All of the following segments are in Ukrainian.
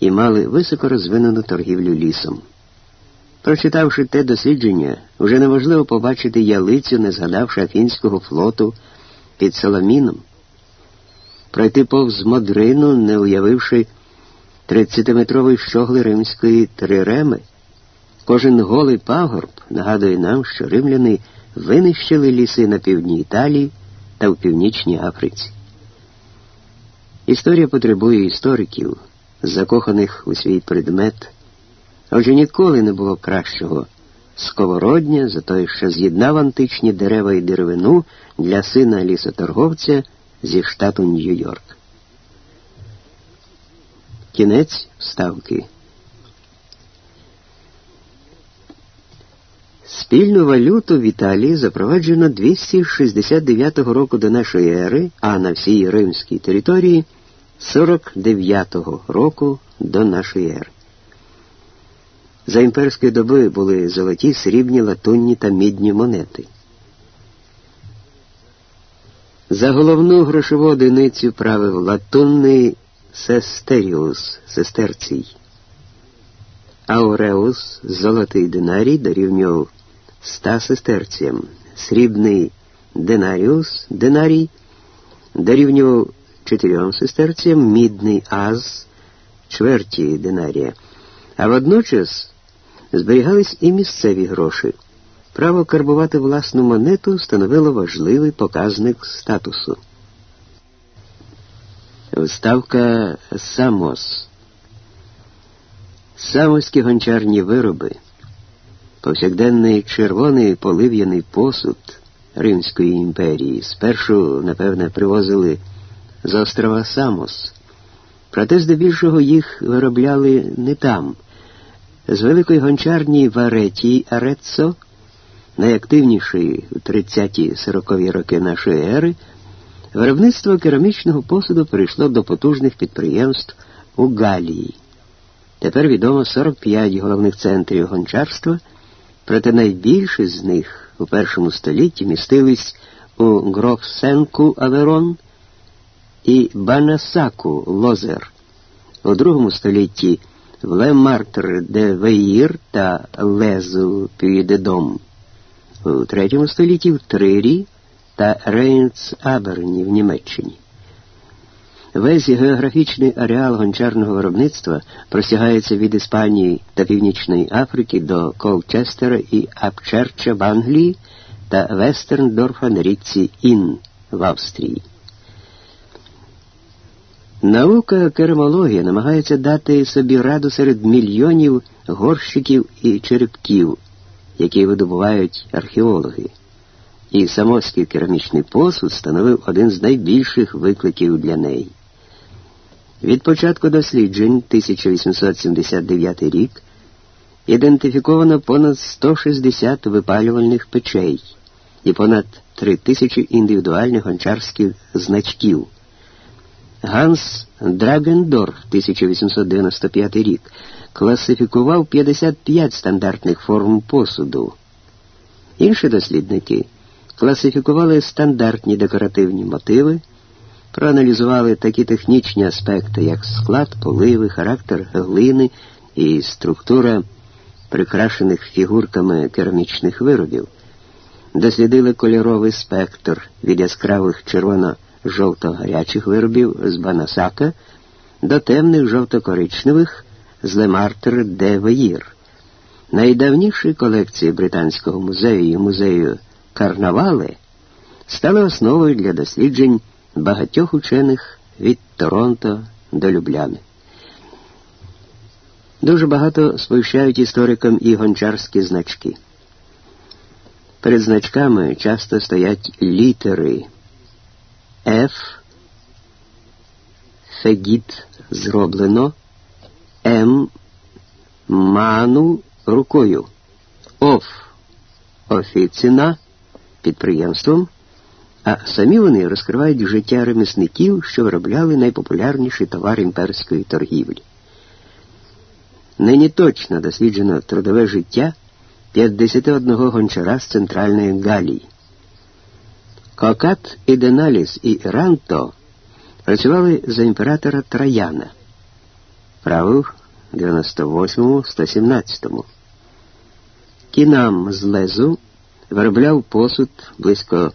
і мали високо розвинену торгівлю лісом. Прочитавши те дослідження, вже неможливо побачити ялицю, не згадавши Афінського флоту під Соломіном, пройти повз Модрину, не уявивши 30-метрової щогли римської триреми. Кожен голий пагорб нагадує нам, що римляни винищили ліси на півдні Італії та в північній Африці. Історія потребує істориків, закоханих у свій предмет. Отже ніколи не було кращого сковородня за той, що з'єднав античні дерева і деревину для сина лісоторговця зі штату Нью-Йорк. Кінець вставки. Спільну валюту в Італії запроваджено 269 року до нашої ери, а на всій римській території 49 року до нашої ери. За імперської доби були золоті, срібні, латунні та мідні монети. За головну грошову одиницю правив латунний сестеріус сестерцій. Ауреус золотий динарій дорівнював ста сестерціям, срібний динаріус динарій дорівнював чотирьом сестерціям, мідний аз чверті динарія, а водночас зберігались і місцеві гроші. Право карбувати власну монету становило важливий показник статусу. Вставка Самос. Самоські гончарні вироби, повсякденний червоний полив'яний посуд Римської імперії спершу, напевне, привозили з острова Самос, проте здебільшого їх виробляли не там. З великої гончарні Вареті Ареццо, найактивнішої у 30-40 роки нашої ери, виробництво керамічного посуду перейшло до потужних підприємств у Галії. Тепер відомо 45 головних центрів гончарства, проте найбільші з них у першому столітті містились у Грофсенку Аверон і Банасаку Лозер, у другому столітті в Ле Мартр де Веїр та Лезу Пюєдедом, у третьому столітті в Трирі та Рейнц Аберні в Німеччині. Весь географічний ареал гончарного виробництва простягається від Іспанії та Північної Африки до Колчестера і Апчерча в Англії та Вестерндорфа на річці Ін в Австрії. Наука керамологія намагається дати собі раду серед мільйонів горщиків і черепків, які видобувають археологи. І самоський керамічний посуд становив один з найбільших викликів для неї. Від початку досліджень 1879 рік ідентифіковано понад 160 випалювальних печей і понад 3000 індивідуальних гончарських значків. Ганс Драгендорф 1895 рік класифікував 55 стандартних форм посуду. Інші дослідники класифікували стандартні декоративні мотиви проаналізували такі технічні аспекти, як склад, поливи, характер глини і структура прикрашених фігурками керамічних виробів, дослідили кольоровий спектр від яскравих червоно-жовто-гарячих виробів з Банасака до темних жовто-коричневих з Лемартер де Веїр. Найдавніші колекції Британського музею і музею Карнавали стали основою для досліджень багатьох учених від Торонто до Любляни. Дуже багато сповіщають історикам і гончарські значки. Перед значками часто стоять літери Ф, Фегіт зроблено, М, Ману рукою, ОФ. Офіціна підприємством. А самі вони розкривають життя ремісників, що виробляли найпопулярніший товар імперської торгівлі. Нині точно досліджено трудове життя 51 гончара з Центральної Галії. Кокат і Деналіс і Ранто працювали за імператора Траяна. правил 98-117. Кінам з лезу виробляв посуд близько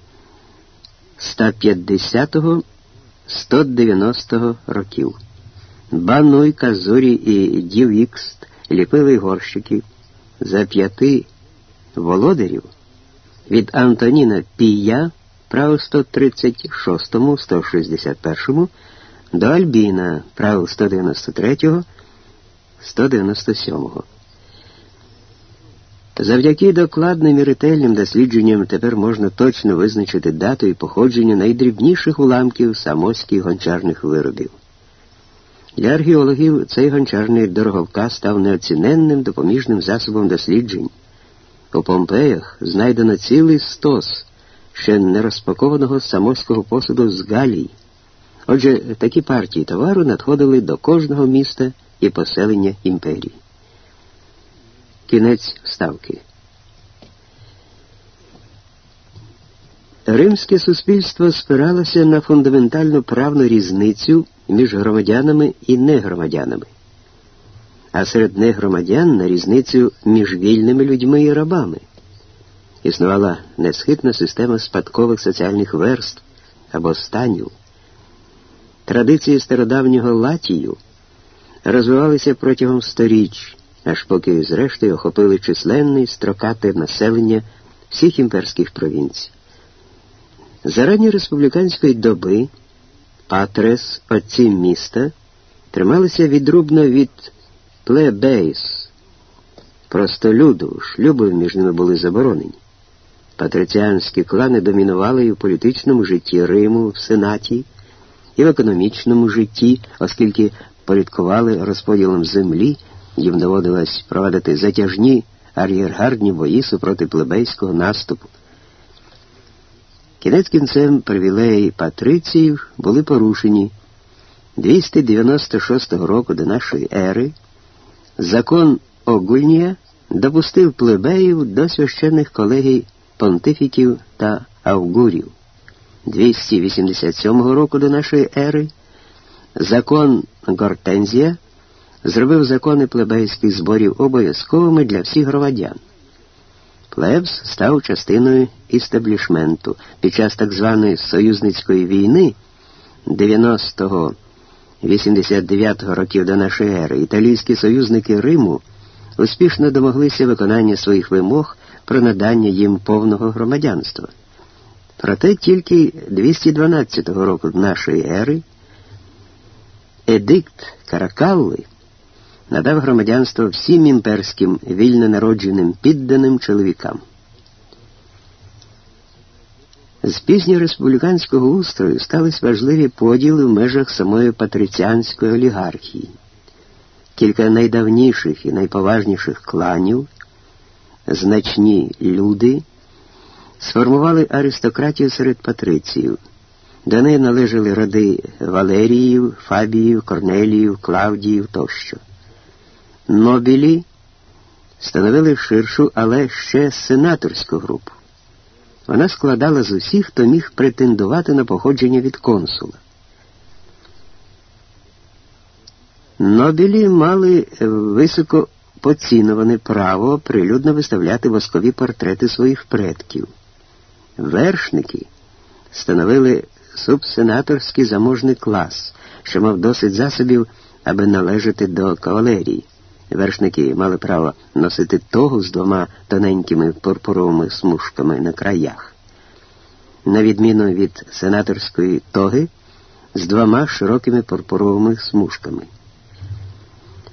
150-190 років. Бануй, Казурі і Дівікст ліпили горщики за п'яти володарів від Антоніна Пія, правил 136, 161 до Альбіна, правил 193, 197. Завдяки докладним і ретельним дослідженням тепер можна точно визначити дату і походження найдрібніших уламків самоських гончарних виробів. Для археологів цей гончарний дороговказ став неоціненним допоміжним засобом досліджень. У Помпеях знайдено цілий стос ще не розпакованого самоського посуду з Галії. Отже, такі партії товару надходили до кожного міста і поселення імперії. Кінець вставки. Римське суспільство спиралося на фундаментальну правну різницю між громадянами і негромадянами, а серед негромадян на різницю між вільними людьми і рабами. Існувала несхитна система спадкових соціальних верств або станів. Традиції стародавнього Латію розвивалися протягом сторіч, аж поки, зрештою, охопили численне і строкате населення всіх імперських провінцій. За ранньої республіканської доби патрес, отці міста, трималися відрубно від плебейс, простолюду, шлюби між ними були заборонені. Патриціанські клани домінували і в політичному житті Риму, в Сенаті, і в економічному житті, оскільки порядкували розподілом землі, їм доводилось проводити затяжні ар'єргардні бої супроти плебейського наступу. Кінець кінцем привілеї патриціїв були порушені 296 року до нашої ери. Закон Огульнія допустив плебеїв до священних колегій понтифіків та авгурів. 287 року до нашої ери закон Гортензія зробив закони плебейських зборів обов'язковими для всіх громадян. Плебс став частиною істеблішменту. Під час так званої союзницької війни 90-го 89-го років до нашої ери італійські союзники Риму успішно домоглися виконання своїх вимог про надання їм повного громадянства. Проте тільки 212 року нашої ери Едикт Каракалли надав громадянство всім імперським вільно народженим підданим чоловікам. З пізньореспубліканського устрою стались важливі поділи в межах самої патриціанської олігархії. Кілька найдавніших і найповажніших кланів, значні люди, сформували аристократію серед патриціїв. До неї належали роди Валеріїв, Фабіїв, Корнеліїв, Клавдіїв тощо. Нобілі становили ширшу, але ще сенаторську групу. Вона складала з усіх, хто міг претендувати на походження від консула. Нобілі мали високо поціноване право прилюдно виставляти воскові портрети своїх предків. Вершники становили субсенаторський заможний клас, що мав досить засобів, аби належати до кавалерії. Вершники мали право носити тогу з двома тоненькими пурпуровими смужками на краях, на відміну від сенаторської тоги з двома широкими пурпуровими смужками.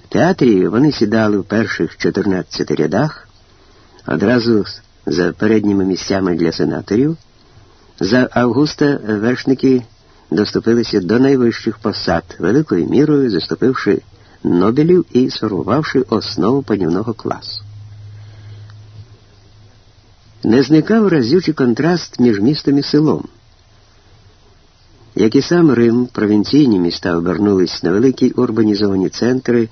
В театрі вони сідали в перших 14 рядах, одразу за передніми місцями для сенаторів. За Августа вершники доступилися до найвищих посад, великою мірою заступивши Нобелів і сформувавши основу панівного класу. Не зникав разючий контраст між містом і селом. Як і сам Рим, провінційні міста обернулись на великі урбанізовані центри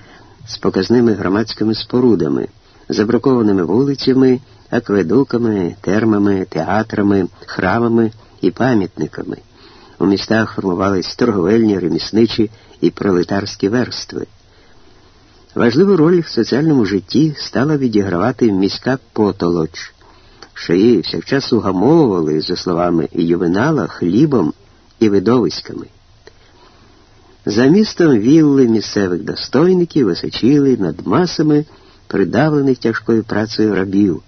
з показними громадськими спорудами, забракованими вулицями, акведуками, термами, театрами, храмами і пам'ятниками. У містах формувались торговельні, ремісничі і пролетарські верстви. Важливу роль в соціальному житті стала відігравати міська потолоч, що її всякчас угамовували, за словами Ювенала, хлібом і видовиськами. За містом вілли місцевих достойників височили над масами придавлених тяжкою працею рабів,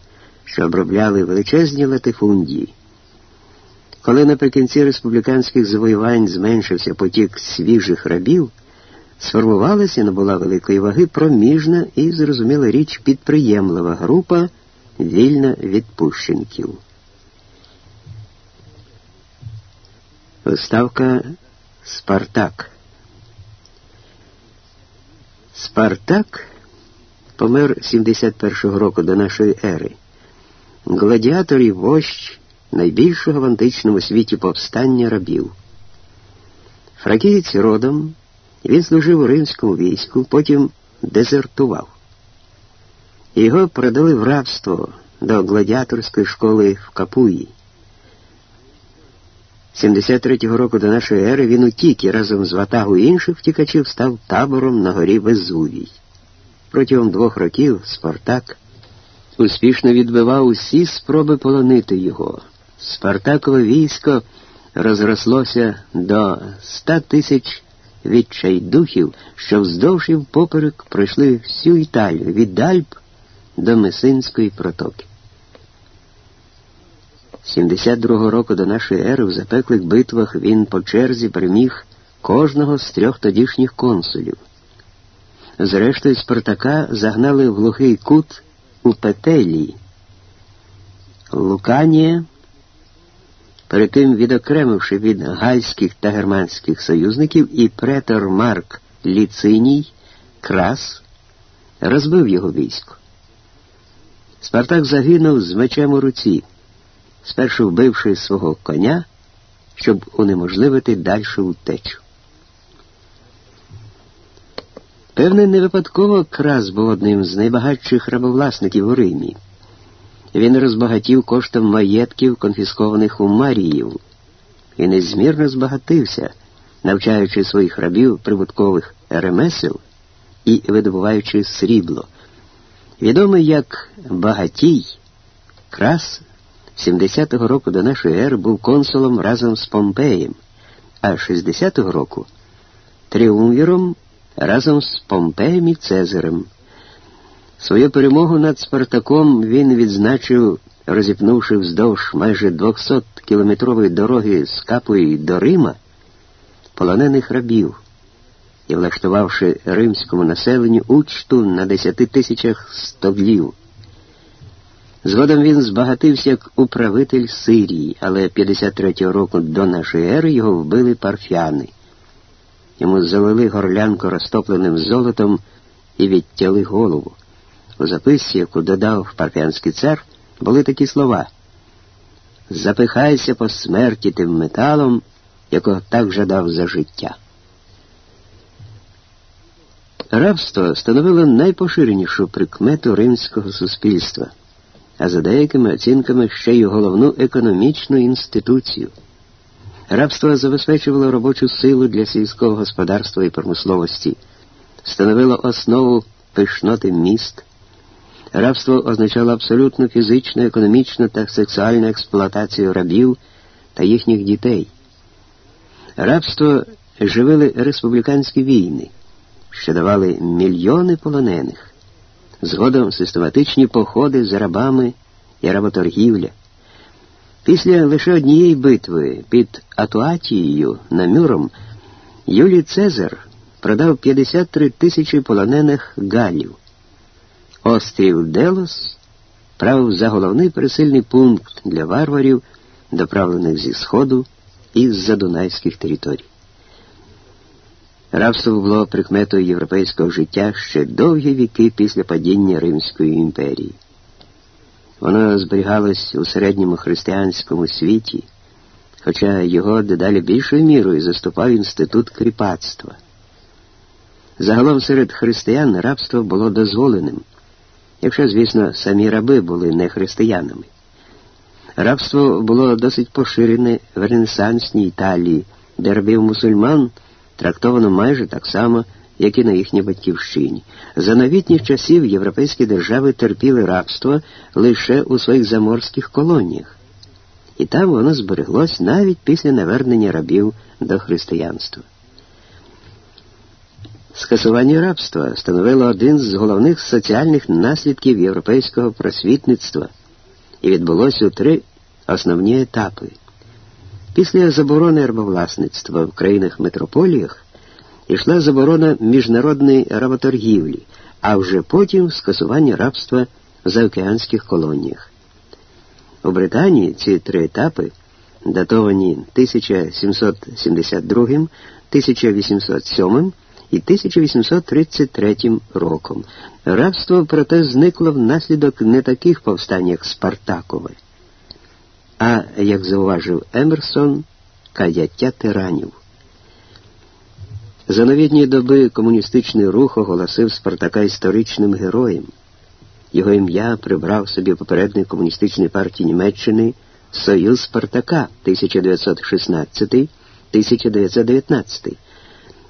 що обробляли величезні латифундії. Коли наприкінці республіканських завоювань зменшився потік свіжих рабів, сформувалася і набула великої ваги проміжна і, зрозуміла річ, підприємлива група вільна відпущенків. Виставка Спартак. Спартак помер 71-го року до нашої ери. Гладіатор і вождь найбільшого в античному світі повстання рабів. Фракієць родом він служив у римському війську, потім дезертував. Його продали в рабство до гладіаторської школи в Капуї. 73-го року до нашої ери він утік і разом з ватагою інших втікачів став табором на горі Везувій. Протягом двох років Спартак успішно відбивав усі спроби полонити його. Спартакове військо розрослося до ста тисяч відчайдухів, що вздовж і впоперек пройшли всю Італію від Альп до Месинської протоки. 72-го року до нашої ери в запеклих битвах він по черзі переміг кожного з трьох тодішніх консулів. Зрештою, Спартака загнали в глухий кут у Петелії. Луканія, перед тим відокремивши від гальських та германських союзників і претор Марк Ліциній Крас, розбив його військо. Спартак загинув з мечем у руці, спершу вбивши свого коня, щоб унеможливити дальшу утечу. Певне, не випадково крас був одним з найбагатших рабовласників у Римі. Він розбагатів коштом маєтків, конфіскованих у Маріїв, і незмірно збагатився, навчаючи своїх рабів прибуткових ремесел і видобуваючи срібло. Відомий як Багатій, крас 70-го року до нашої ери був консулом разом з Помпеєм, а 60-го року тріумвіром разом з Помпеєм і Цезарем. Свою перемогу над Спартаком він відзначив, розіпнувши вздовж майже 200-кілометрової дороги з Капої до Рима полонених рабів і влаштувавши римському населенню учту на 10 тисячах стодлів. Згодом він збагатився як управитель Сирії, але 53-го року до нашої ери його вбили парфяни. Йому залили горлянку розтопленим золотом і відтяли голову. У записці, яку додав парфянський цар, були такі слова Запихайся по смерті тим металом, якого так жадав за життя. Рабство становило найпоширенішу прикмету римського суспільства, а за деякими оцінками ще й головну економічну інституцію. Рабство забезпечувало робочу силу для сільського господарства і промисловості, становило основу пишноти міст. Рабство означало абсолютну фізичну, економічну та сексуальну експлуатацію рабів та їхніх дітей. Рабство живили республіканські війни, що давали мільйони полонених, згодом систематичні походи з рабами і работоргівля. Після лише однієї битви під Атуатією на Мюром Юлій Цезар продав 53 тисячі полонених галів. Острів Делос правив за головний пересильний пункт для варварів, доправлених зі Сходу і з задунайських територій. Рабство було прикметою європейського життя ще довгі віки після падіння Римської імперії. Воно зберігалось у середньому християнському світі, хоча його дедалі більшою мірою заступав інститут кріпацтва. Загалом серед християн рабство було дозволеним, якщо, звісно, самі раби були не християнами. Рабство було досить поширене в Ренесансній Італії, де рабів мусульман трактовано майже так само, як і на їхній батьківщині. За новітніх часів європейські держави терпіли рабство лише у своїх заморських колоніях, і там воно збереглось навіть після навернення рабів до християнства. Скасування рабства становило один з головних соціальних наслідків європейського просвітництва і відбулося у три основні етапи. Після заборони рабовласництва в країнах-метрополіях йшла заборона міжнародної работоргівлі, а вже потім скасування рабства в заокеанських колоніях. У Британії ці три етапи, датовані 1772, 1807 і 1833 роком. Рабство, проте, зникло внаслідок не таких повстань, як Спартакове, а, як зауважив Емерсон, каяття тиранів. За новітні доби комуністичний рух оголосив Спартака історичним героєм. Його ім'я прибрав собі попередник комуністичної партії Німеччини Союз Спартака 1916-1919.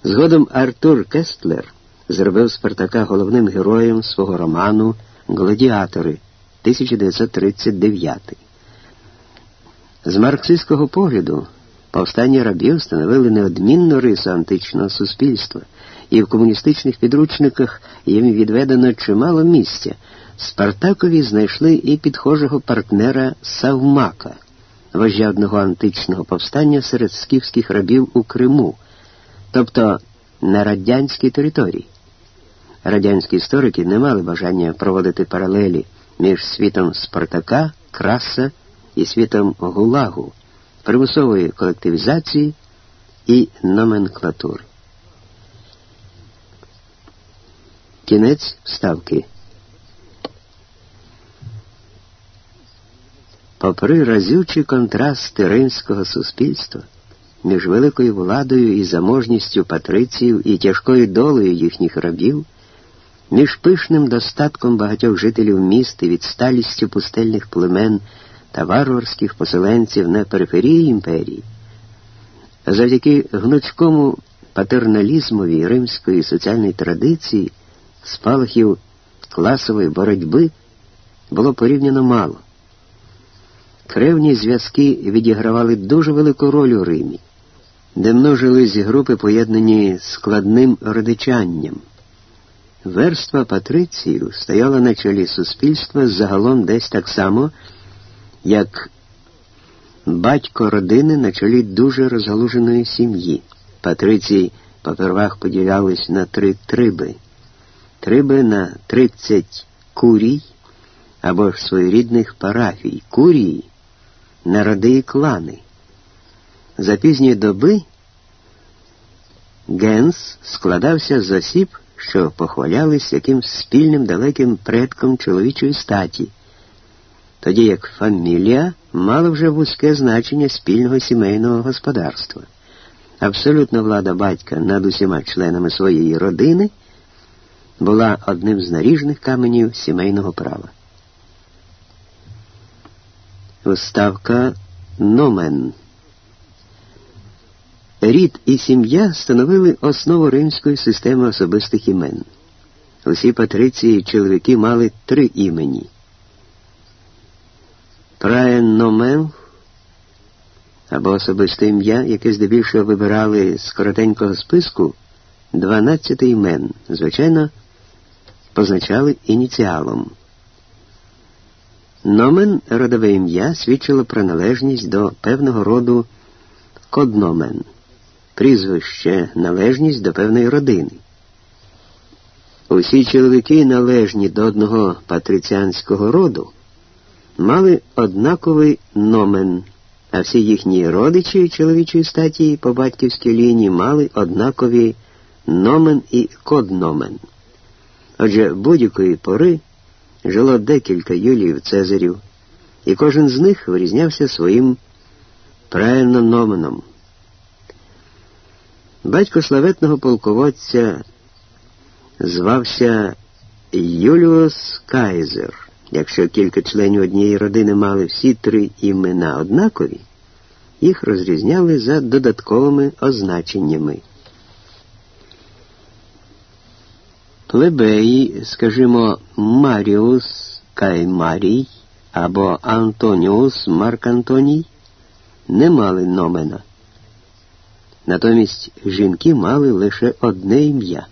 Згодом Артур Кестлер зробив Спартака головним героєм свого роману Гладіатори 1939. З марксистського погляду повстання рабів становили неодмінну рису античного суспільства, і в комуністичних підручниках їм відведено чимало місця. Спартакові знайшли і підхожого партнера Савмака, вождя одного античного повстання серед скіфських рабів у Криму тобто на радянській території. Радянські історики не мали бажання проводити паралелі між світом Спартака, Краса і світом Гулагу, примусової колективізації і номенклатури. Кінець вставки. Попри разючі контрасти римського суспільства між великою владою і заможністю патриціїв і тяжкою долею їхніх рабів, між пишним достатком багатьох жителів міст і відсталістю пустельних племен та варварських поселенців на периферії імперії, завдяки гнучкому патерналізмові римської соціальної традиції, спалахів класової боротьби було порівняно мало. Кревні зв'язки відігравали дуже велику роль у Римі де множились групи, поєднані складним родичанням. Верства патрицію стояла на чолі суспільства загалом десь так само, як батько родини на чолі дуже розгалуженої сім'ї. Патриції попервах поділялись на три триби. Триби на 30 курій або ж своєрідних парафій, курії на роди і клани. За пізні доби Генс складався з осіб, що похвалялись якимсь спільним далеким предком чоловічої статі, тоді як фамілія мала вже вузьке значення спільного сімейного господарства. Абсолютна влада батька над усіма членами своєї родини була одним з наріжних каменів сімейного права. Уставка Номен Рід і сім'я становили основу римської системи особистих імен. Усі патриції чоловіки мали три імені. Праеномен або особисте ім'я, яке здебільшого вибирали з коротенького списку, 12 імен, звичайно, позначали ініціалом. Номен родове ім'я свідчило про належність до певного роду кодномен прізвище, належність до певної родини. Усі чоловіки, належні до одного патриціанського роду, мали однаковий номен, а всі їхні родичі чоловічої статі по батьківській лінії мали однакові номен і кодномен. Отже, будь-якої пори жило декілька юліїв Цезарів, і кожен з них вирізнявся своїм правильно номеном. Батько славетного полководця звався Юліус Кайзер. Якщо кілька членів однієї родини мали всі три імена однакові, їх розрізняли за додатковими означеннями. Плебеї, скажімо, Маріус Каймарій або Антоніус Марк Антоній не мали номена. Натомість жінки мали лише одне ім'я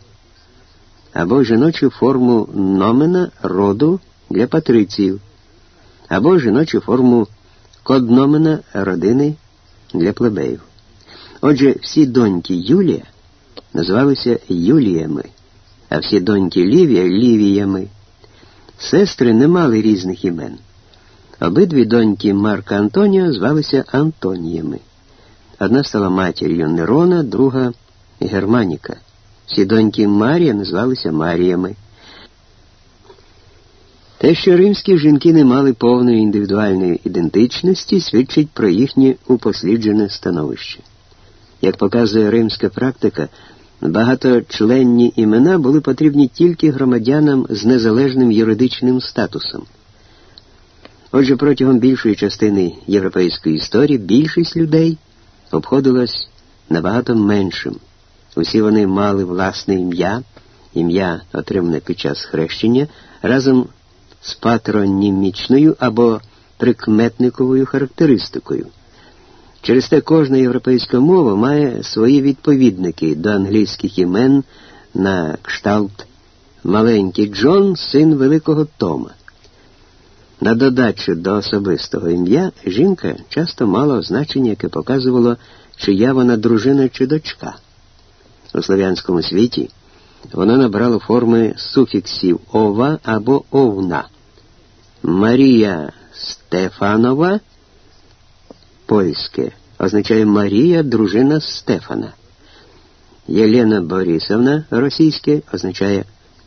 або жіночу форму номена роду для патриціїв, або жіночу форму кодномена родини для плебеїв. Отже, всі доньки Юлія називалися Юліями, а всі доньки Лівія Лівіями. Сестри не мали різних імен. Обидві доньки Марка Антоніо звалися Антоніями. Одна стала матір'ю Нерона, друга Германіка. Всі доньки Марія назвалися Маріями. Те, що римські жінки не мали повної індивідуальної ідентичності, свідчить про їхнє упосліджене становище. Як показує римська практика, багаточленні імена були потрібні тільки громадянам з незалежним юридичним статусом. Отже, протягом більшої частини європейської історії більшість людей обходилась набагато меншим. Усі вони мали власне ім'я, ім'я, отримане під час хрещення, разом з патронімічною або прикметниковою характеристикою. Через те кожна європейська мова має свої відповідники до англійських імен на кшталт маленький Джон, син великого Тома. На додачу до особистого ім'я жінка часто мала означення, яке показувало, чия вона дружина чи дочка. У слов'янському світі воно набрало форми суфіксів ова або овна. Марія Стефанова польське означає Марія, дружина Стефана. Єлена Борисовна російське означає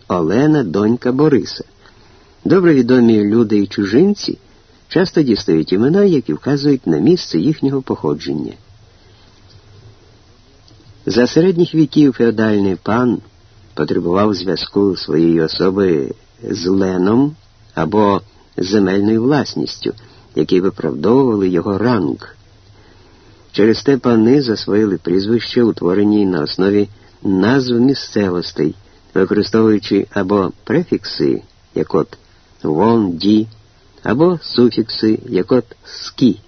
Олена, донька Бориса. Добре відомі люди і чужинці часто дістають імена, які вказують на місце їхнього походження. За середніх віків феодальний пан потребував зв'язку своєї особи з Леном або земельною власністю, які виправдовували його ранг. Через те пани засвоїли прізвища, утворені на основі назв місцевостей, використовуючи або префікси, як от вон, ді, або суфікси, як от скі.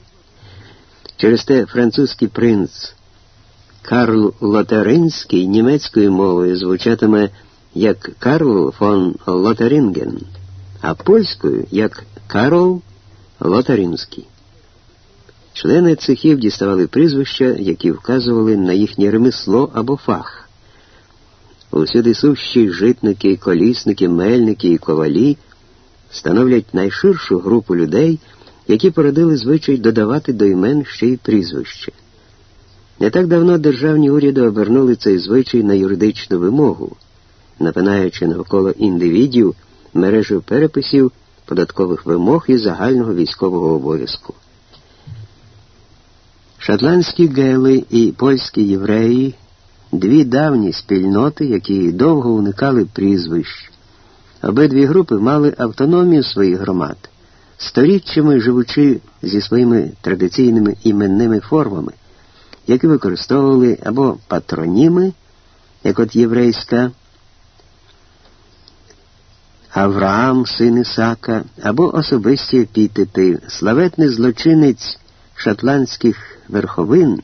Через те французький принц Карл Лотаринський німецькою мовою звучатиме як Карл фон Лотаринген, а польською як Карл Лотаринський. Члени цехів діставали прізвища, які вказували на їхнє ремесло або фах. Усюди сущі житники, колісники, мельники і ковалі становлять найширшу групу людей, які породили звичай додавати до імен ще й прізвище. Не так давно державні уряди обернули цей звичай на юридичну вимогу, напинаючи навколо індивідів мережу переписів, податкових вимог і загального військового обов'язку. Шотландські гели і польські євреї дві давні спільноти, які довго уникали прізвищ. Обидві групи мали автономію своїх громад, сторіччями живучи зі своїми традиційними іменними формами, які використовували або патроніми, як от єврейська Авраам, син Ісака, або особисті епітети, славетний злочинець шотландських верховин,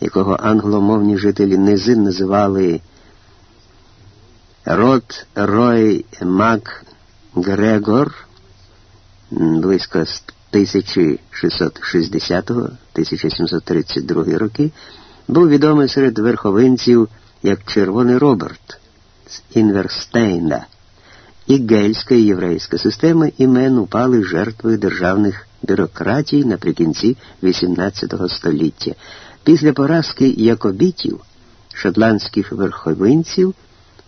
якого англомовні жителі низин називали Рот Рой Мак Грегор, близько 1660-1732 роки, був відомий серед верховинців як Червоний Роберт з Інверстейна, і гельська і єврейська системи імен упали жертвою державних бюрократій наприкінці XVIII століття. Після поразки якобітів, шотландських верховинців,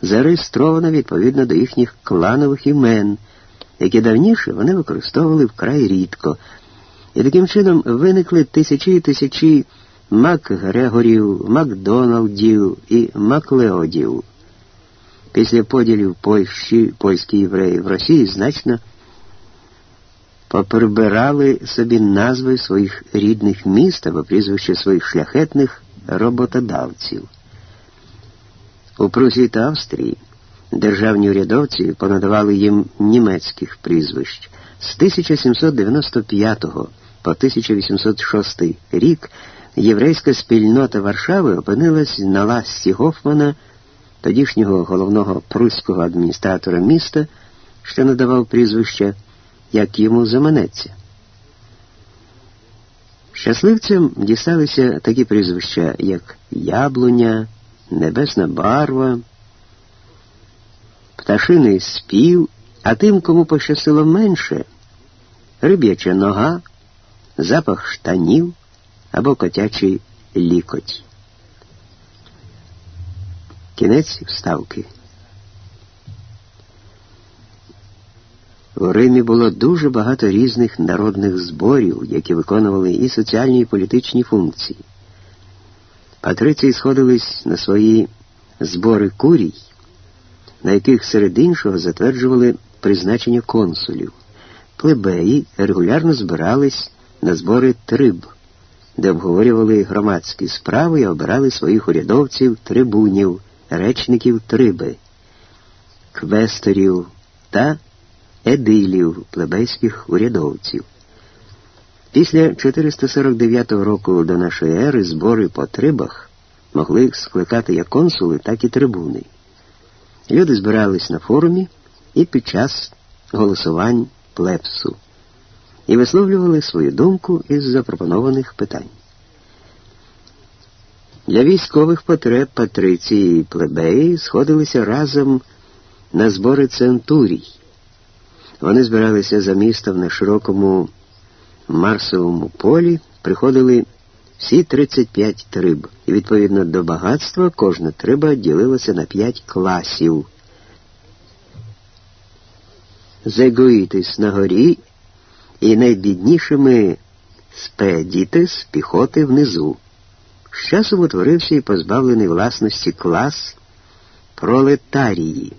зареєстровано відповідно до їхніх кланових імен які давніше вони використовували вкрай рідко, і таким чином виникли тисячі і тисячі Макгрегорів, Макдоналдів і Маклеодів. Після поділів Польщі, польські євреї в Росії значно поприбирали собі назви своїх рідних міст або прізвища своїх шляхетних роботодавців. У Прусії та Австрії Державні урядовці понадавали їм німецьких прізвищ. З 1795 по 1806 рік єврейська спільнота Варшави опинилась на ласті Гофмана, тодішнього головного пруського адміністратора міста, що надавав прізвища, як йому заманеться. Щасливцям дісталися такі прізвища, як Яблуня, Небесна Барва, Пташиний спів, а тим, кому пощастило менше, риб'яча нога, запах штанів або котячий лікоть. Кінець вставки. У Римі було дуже багато різних народних зборів, які виконували і соціальні і політичні функції. Патриції сходились на свої збори курій, на яких серед іншого затверджували призначення консулів. Плебеї регулярно збирались на збори триб, де обговорювали громадські справи і обирали своїх урядовців трибунів, речників триби, квесторів та едилів плебейських урядовців. Після 449 року до нашої ери збори по трибах могли скликати як консули, так і трибуни. Люди збирались на форумі і під час голосувань плепсу і висловлювали свою думку із запропонованих питань. Для військових потреб патриції і плебеї сходилися разом на збори центурій. Вони збиралися за містом на широкому Марсовому полі, приходили всі 35 триб, і відповідно до багатства кожна триба ділилася на 5 класів. Зегоїтис на горі і найбіднішими спедітис піхоти внизу. З часом утворився і позбавлений власності клас пролетарії,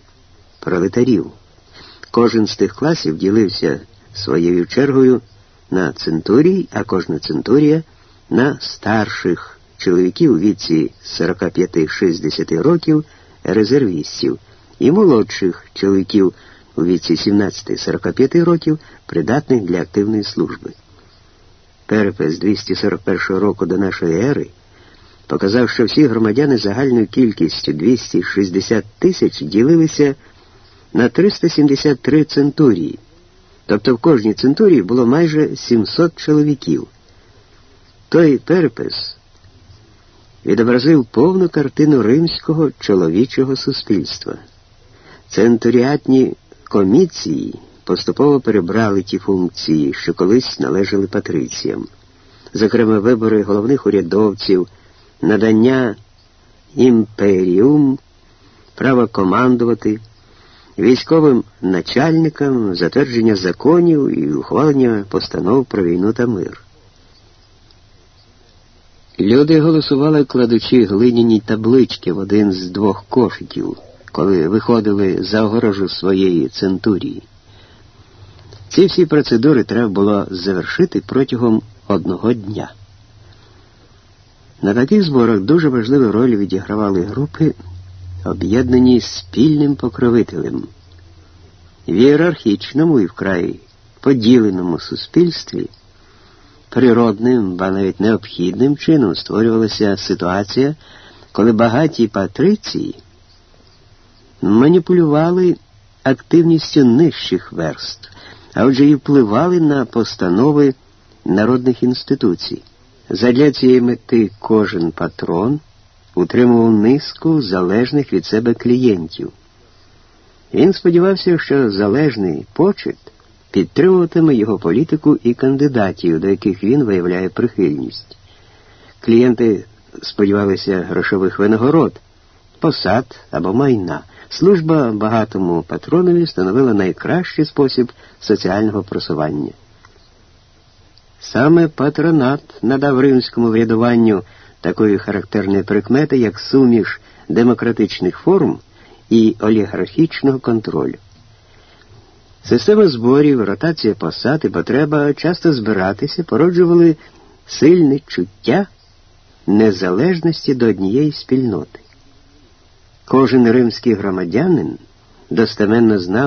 пролетарів. Кожен з тих класів ділився своєю чергою на центурій, а кожна центурія на старших чоловіків у віці 45-60 років резервістів і молодших чоловіків у віці 17-45 років, придатних для активної служби. Перепис 241 року до нашої ери показав, що всі громадяни загальною кількістю 260 тисяч ділилися на 373 центурії, тобто в кожній центурії було майже 700 чоловіків. Той перепис відобразив повну картину римського чоловічого суспільства. Центуріатні коміції поступово перебрали ті функції, що колись належали патриціям, зокрема вибори головних урядовців, надання імперіум, право командувати військовим начальникам, затвердження законів і ухвалення постанов про війну та мир. Люди голосували, кладучи глиняні таблички в один з двох кошиків, коли виходили за огорожу своєї центурії. Ці всі процедури треба було завершити протягом одного дня. На таких зборах дуже важливу роль відігравали групи об'єднані спільним покровителем. В ієрархічному і вкрай поділеному суспільстві природним, ба навіть необхідним чином створювалася ситуація, коли багаті патриції маніпулювали активністю нижчих верств, а отже і впливали на постанови народних інституцій. Задля цієї мети кожен патрон утримував низку залежних від себе клієнтів. Він сподівався, що залежний почет підтримуватиме його політику і кандидатів, до яких він виявляє прихильність. Клієнти сподівалися грошових винагород, посад або майна. Служба багатому патронові становила найкращий спосіб соціального просування. Саме патронат надав римському врядуванню такої характерної прикмети, як суміш демократичних форм і олігархічного контролю. Система зборів, ротація посад і потреба часто збиратися породжували сильне чуття незалежності до однієї спільноти. Кожен римський громадянин достеменно знав,